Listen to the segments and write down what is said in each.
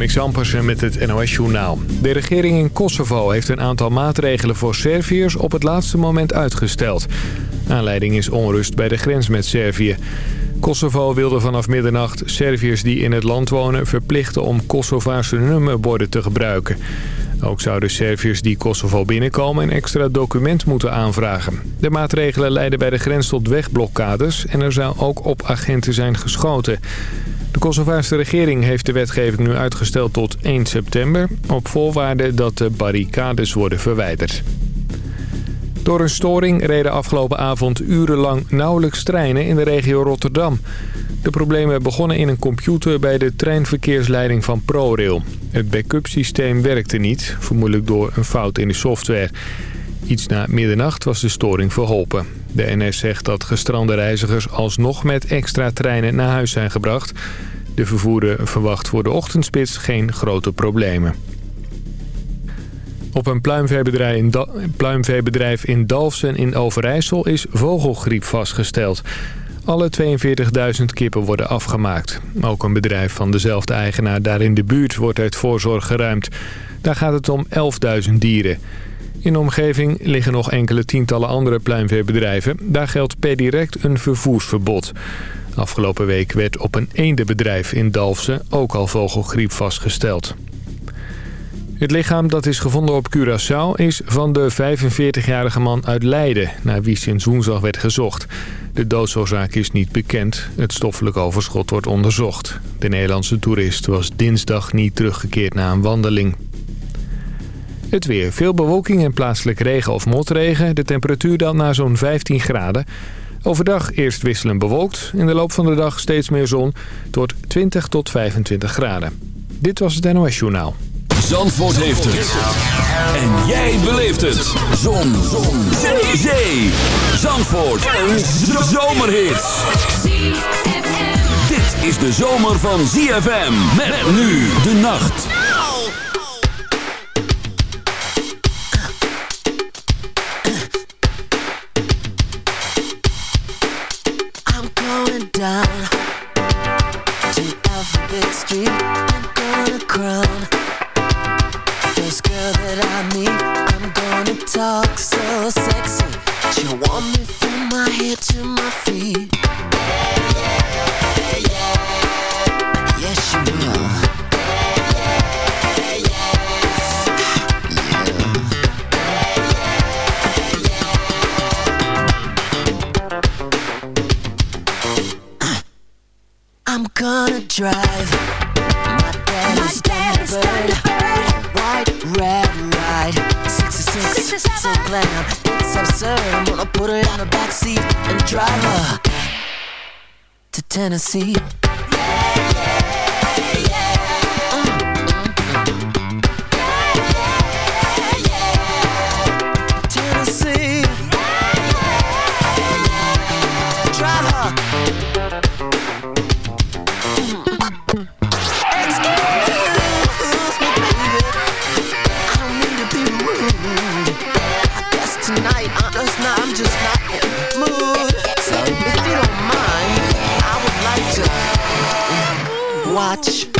Marnix Ampersen met het NOS-journaal. De regering in Kosovo heeft een aantal maatregelen voor Serviërs op het laatste moment uitgesteld. Aanleiding is onrust bij de grens met Servië. Kosovo wilde vanaf middernacht Serviërs die in het land wonen verplichten om Kosovaarse nummerborden te gebruiken. Ook zouden Serviërs die Kosovo binnenkomen een extra document moeten aanvragen. De maatregelen leiden bij de grens tot wegblokkades en er zou ook op agenten zijn geschoten. De Kosovaarse regering heeft de wetgeving nu uitgesteld tot 1 september... op voorwaarde dat de barricades worden verwijderd. Door een storing reden afgelopen avond urenlang nauwelijks treinen in de regio Rotterdam. De problemen begonnen in een computer bij de treinverkeersleiding van ProRail. Het backup systeem werkte niet, vermoedelijk door een fout in de software. Iets na middernacht was de storing verholpen. De NS zegt dat gestrande reizigers alsnog met extra treinen naar huis zijn gebracht. De vervoerder verwacht voor de ochtendspits geen grote problemen. Op een pluimveebedrijf in, pluimveebedrijf in Dalfsen in Overijssel is vogelgriep vastgesteld. Alle 42.000 kippen worden afgemaakt. Ook een bedrijf van dezelfde eigenaar daar in de buurt wordt uit voorzorg geruimd. Daar gaat het om 11.000 dieren. In de omgeving liggen nog enkele tientallen andere pluimveebedrijven. Daar geldt per direct een vervoersverbod. Afgelopen week werd op een eendenbedrijf in Dalfsen ook al vogelgriep vastgesteld. Het lichaam dat is gevonden op Curaçao is van de 45-jarige man uit Leiden... naar wie sinds woensdag werd gezocht. De doodsoorzaak is niet bekend. Het stoffelijk overschot wordt onderzocht. De Nederlandse toerist was dinsdag niet teruggekeerd na een wandeling. Het weer. Veel bewolking en plaatselijk regen of motregen. De temperatuur dan naar zo'n 15 graden. Overdag eerst wisselend bewolkt. In de loop van de dag steeds meer zon. tot 20 tot 25 graden. Dit was het NOS Journaal. Zandvoort heeft het. En jij beleeft het. Zon. zon. Zee. Zee. Zandvoort. Een zomerhit. Dit is de zomer van ZFM. Met nu de nacht. Down in the backseat and drive her to Tennessee. Shh.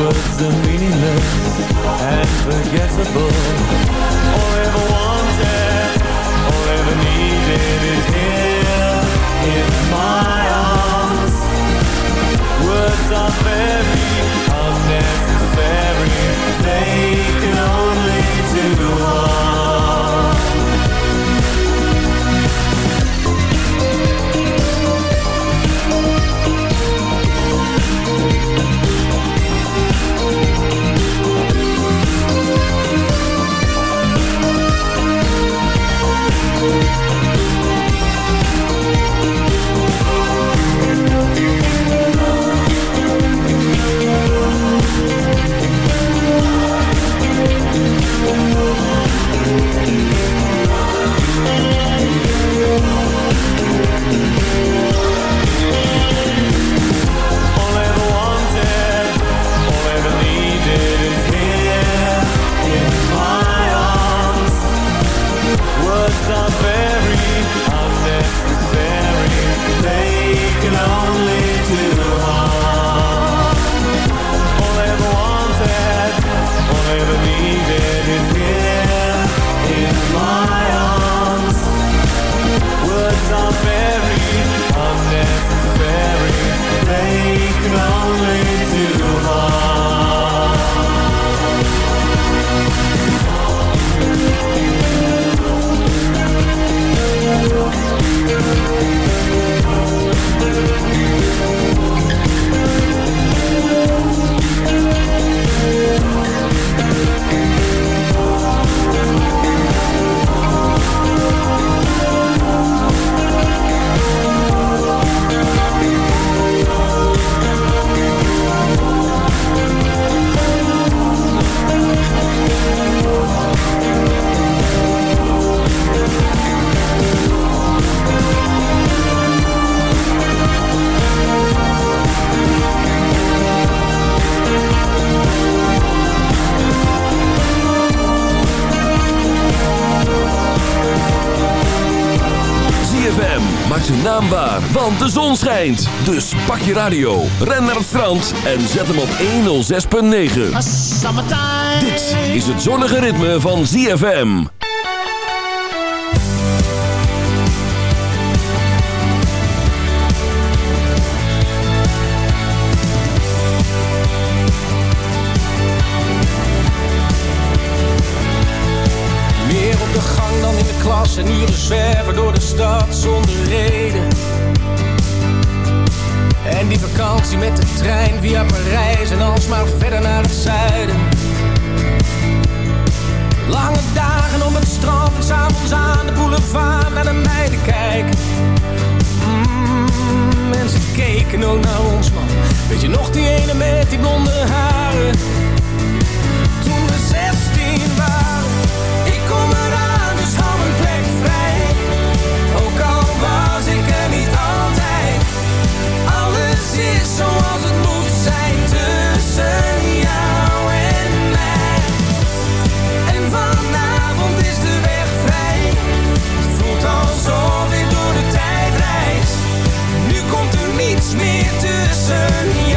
words are meaningless and forgettable. All I ever wanted, all I ever needed is here in my arms. Words are very want de zon schijnt. Dus pak je radio, ren naar het strand en zet hem op 106.9. Dit is het zonnige ritme van ZFM. Meer op de gang dan in de klas en uren zwerven door de stad zonder reden en die vakantie met de trein via Parijs en alsmaar verder naar het zuiden. Lange dagen op het strand en s'avonds aan de boulevard naar de meiden kijken. Mm, mensen keken ook naar ons man. Weet je nog die ene met die blonde haren? Zoals het moet zijn tussen jou en mij. En vanavond is de weg vrij. Het voelt alsof ik door de tijd reis. Nu komt er niets meer tussen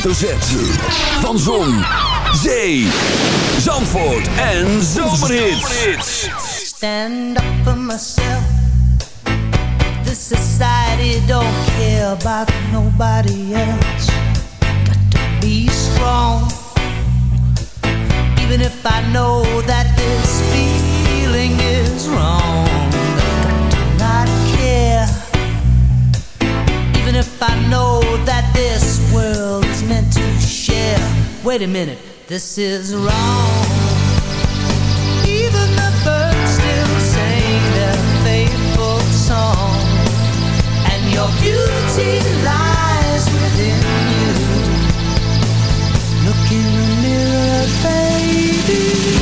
hoofdletter. Van Zon, Zee, Zandvoort en Zomerhits. Stand up for myself. This society don't care about nobody else. Got to be strong. Even if I know that this feeling is wrong. To not care. Even if I know that this world meant to share. Wait a minute, this is wrong. Even the birds still sing their faithful song. And your beauty lies within you. Look in the mirror, baby.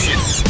Zomerhits.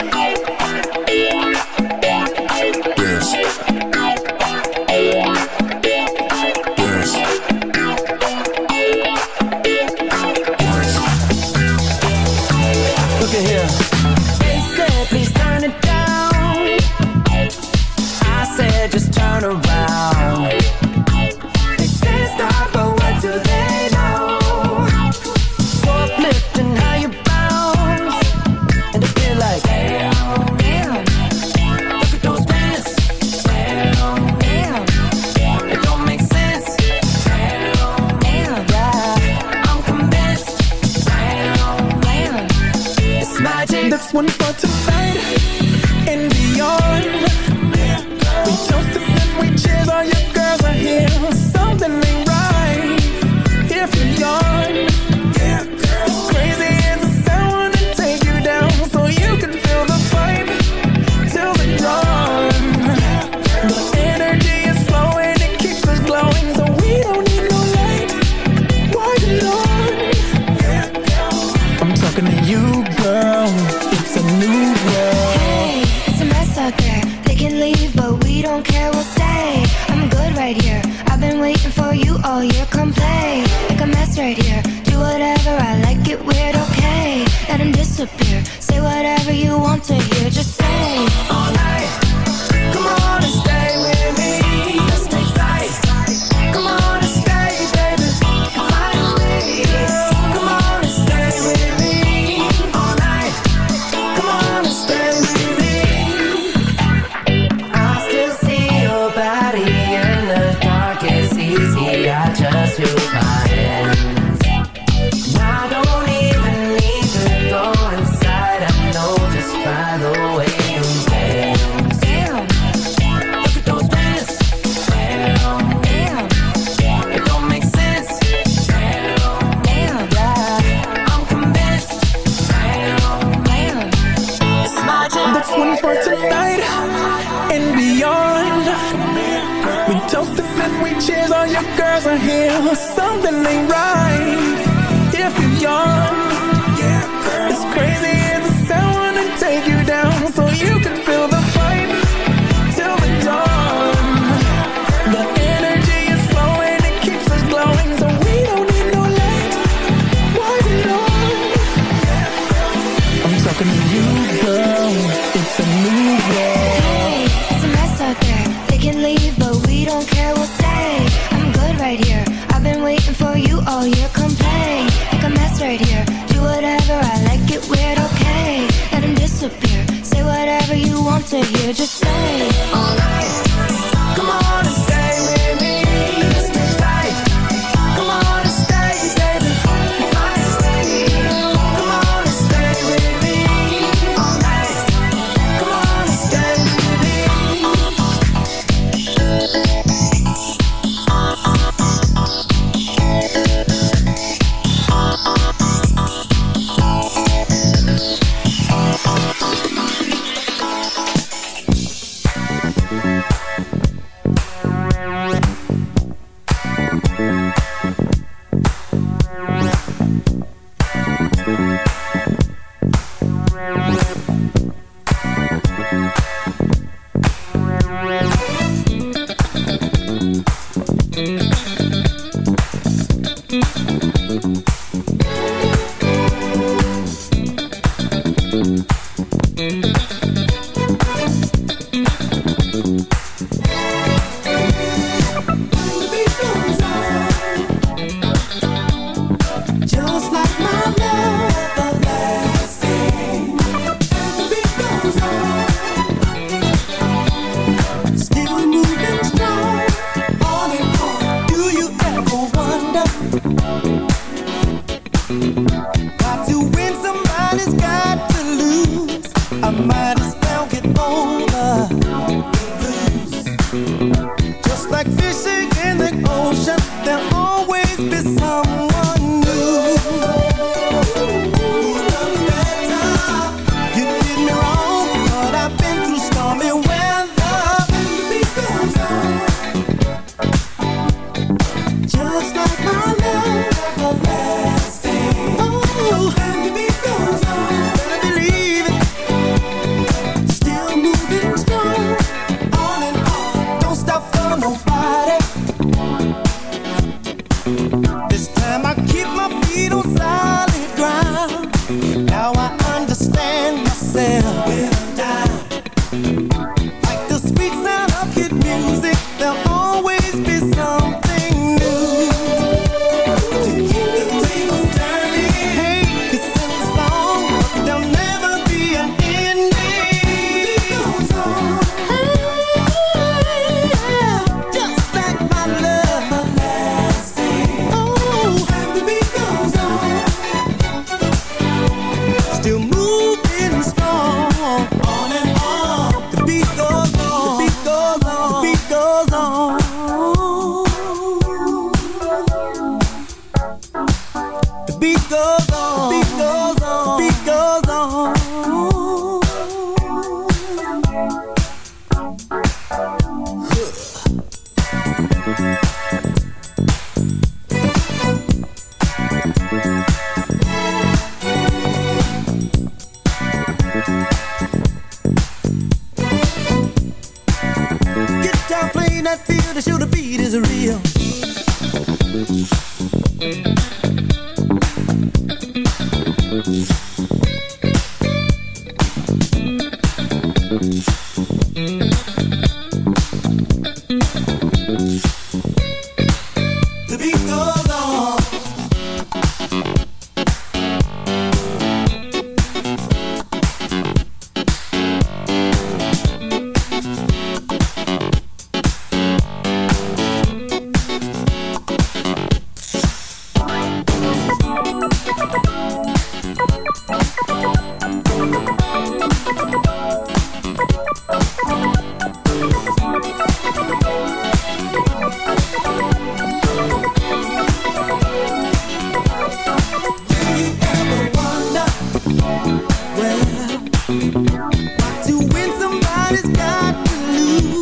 you.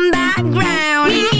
from that ground.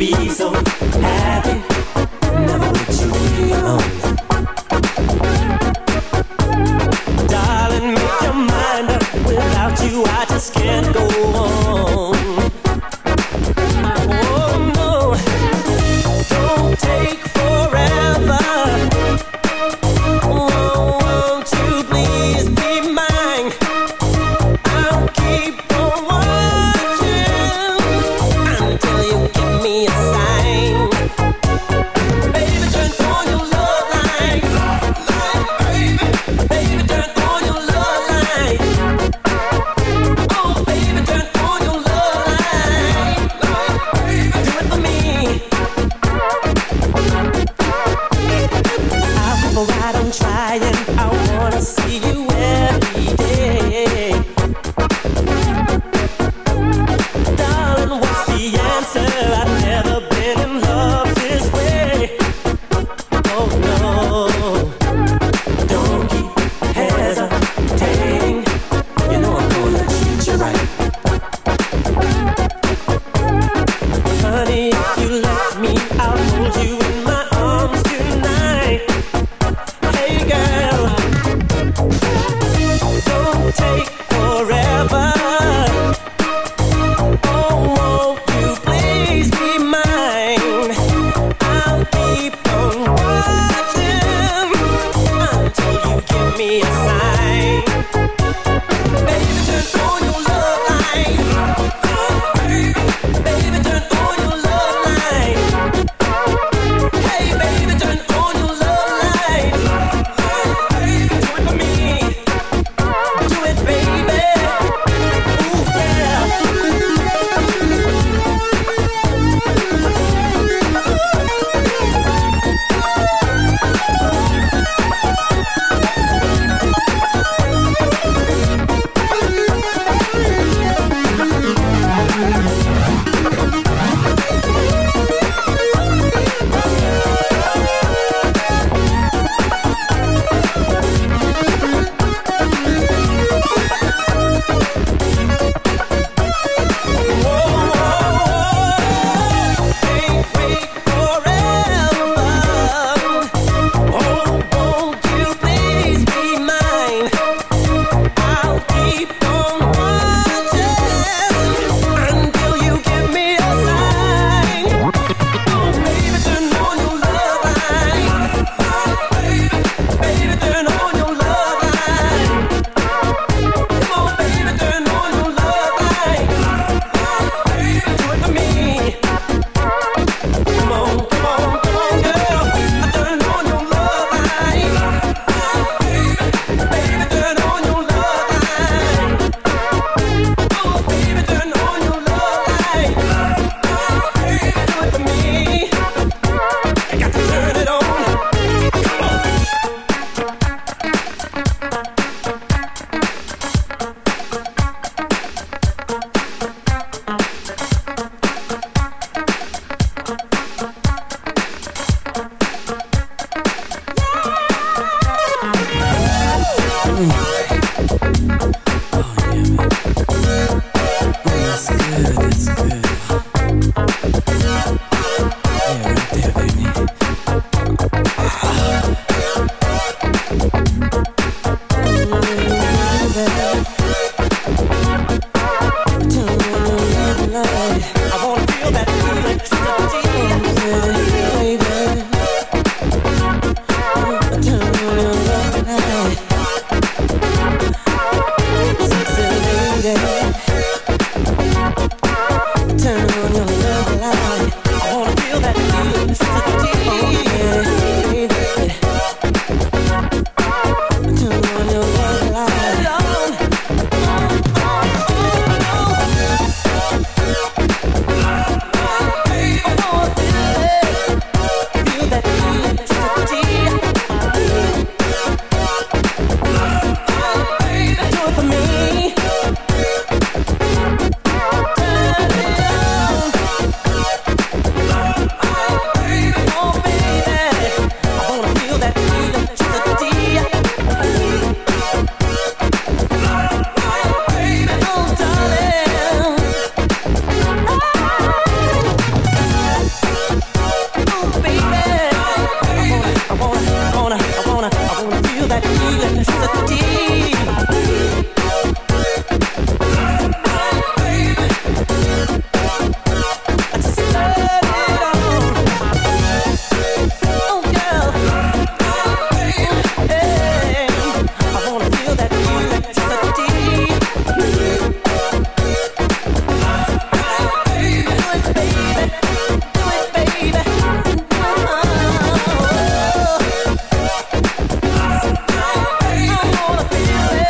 be so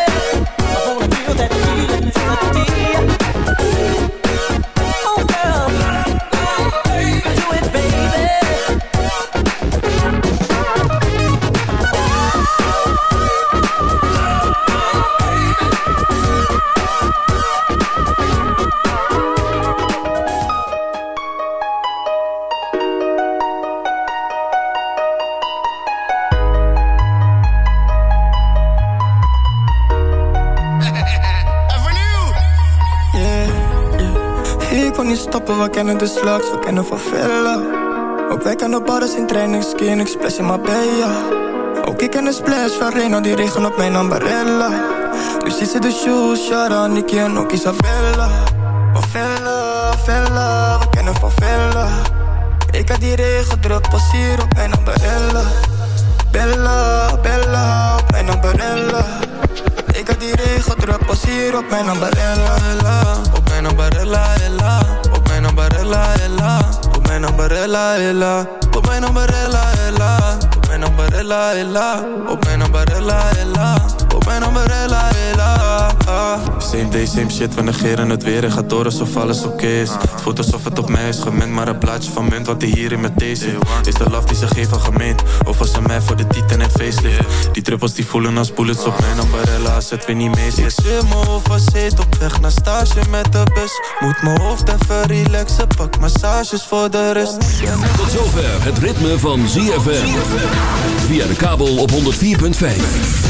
kennen de slags, we kennen van Villa. Ook wij kennen bars in training, skin, ik splash in Marbella. Ook ik ken de splash van Reno, die regen op mijn ambarella. Nu ziet ze de shoes, Shara, Nicky en ook Isabella. Van Villa, Villa, we kennen van Villa. Ik had die regen druk, pas hier op mijn ambarella. Bella, Bella, op mijn ambarella. Ik had die regen druk, pas hier op mijn ambarella. Op mijn ambarella, ella mijn ambarella, ella. Op mijn ambarella, ella. Op mijn ambarella, ella. Mijn ambarella, ella. Mijn ambarella, ella. Mijn umbrella, ella. Same day, same shit, we negeren het weer en gaat door alsof alles oké is. Het voelt alsof het op mij is gemend, maar een plaatje van munt wat hij hier in met deze Is de love die ze geven gemeend, of was ze mij voor de titan en facelift? Die druppels die voelen als bullets op mijn umbrella als het weer niet mee zit. Zit me overzeet op weg naar stage met de bus. Moet mijn hoofd even relaxen, pak massages voor de rust. Tot zover het ritme van ZFM. Via de kabel op 104.5.